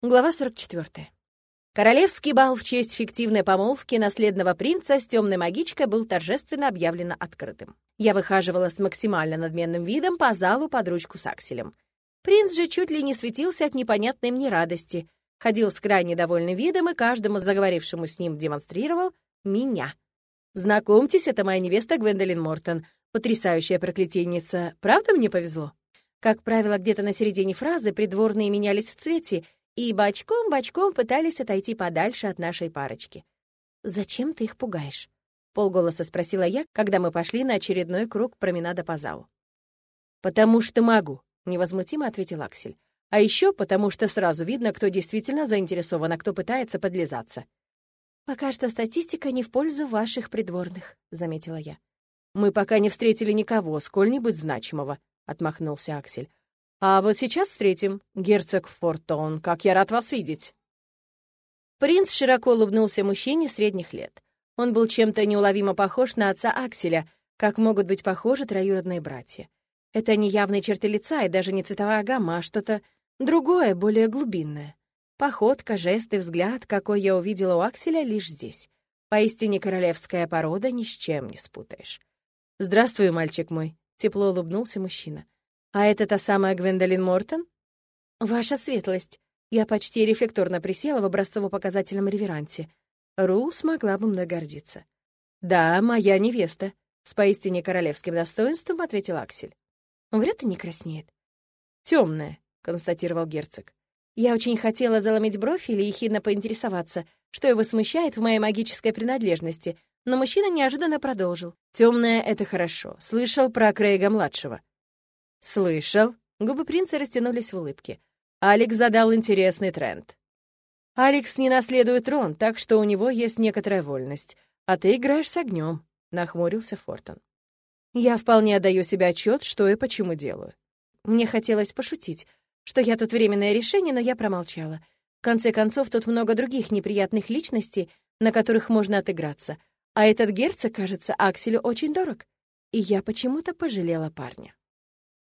Глава 44. Королевский бал в честь фиктивной помолвки наследного принца с темной магичкой был торжественно объявлен открытым. Я выхаживала с максимально надменным видом по залу под ручку с акселем. Принц же чуть ли не светился от непонятной мне радости, ходил с крайне довольным видом и каждому заговорившему с ним демонстрировал меня. «Знакомьтесь, это моя невеста Гвендолин Мортон, потрясающая проклятийница. Правда мне повезло?» Как правило, где-то на середине фразы придворные менялись в цвете — и бочком-бочком пытались отойти подальше от нашей парочки. «Зачем ты их пугаешь?» — полголоса спросила я, когда мы пошли на очередной круг променада по залу. «Потому что могу», — невозмутимо ответил Аксель. «А еще потому что сразу видно, кто действительно заинтересован, а кто пытается подлизаться». «Пока что статистика не в пользу ваших придворных», — заметила я. «Мы пока не встретили никого, сколь-нибудь значимого», — отмахнулся Аксель. А вот сейчас встретим. Герцог Фортон, как я рад вас видеть. Принц широко улыбнулся мужчине средних лет. Он был чем-то неуловимо похож на отца Акселя, как могут быть похожи троюродные братья. Это не явные черты лица и даже не цветовая гамма, а что-то другое, более глубинное. Походка, жесты, взгляд, какой я увидела у Акселя лишь здесь. Поистине королевская порода ни с чем не спутаешь. «Здравствуй, мальчик мой», — тепло улыбнулся мужчина. «А это та самая Гвендолин Мортон?» «Ваша светлость!» Я почти рефлекторно присела в образцово-показательном реверансе. Ру смогла бы мной гордиться. «Да, моя невеста», — с поистине королевским достоинством ответил Аксель. «Вряд ли не краснеет». «Темная», — констатировал герцог. Я очень хотела заломить бровь или ехидно поинтересоваться, что его смущает в моей магической принадлежности, но мужчина неожиданно продолжил. «Темная — это хорошо. Слышал про Крейга-младшего. «Слышал». Губы принца растянулись в улыбке. Алекс задал интересный тренд. «Алекс не наследует трон, так что у него есть некоторая вольность. А ты играешь с огнем», — нахмурился Фортон. «Я вполне отдаю себе отчет, что и почему делаю. Мне хотелось пошутить, что я тут временное решение, но я промолчала. В конце концов, тут много других неприятных личностей, на которых можно отыграться. А этот герцог, кажется, Акселю очень дорог. И я почему-то пожалела парня.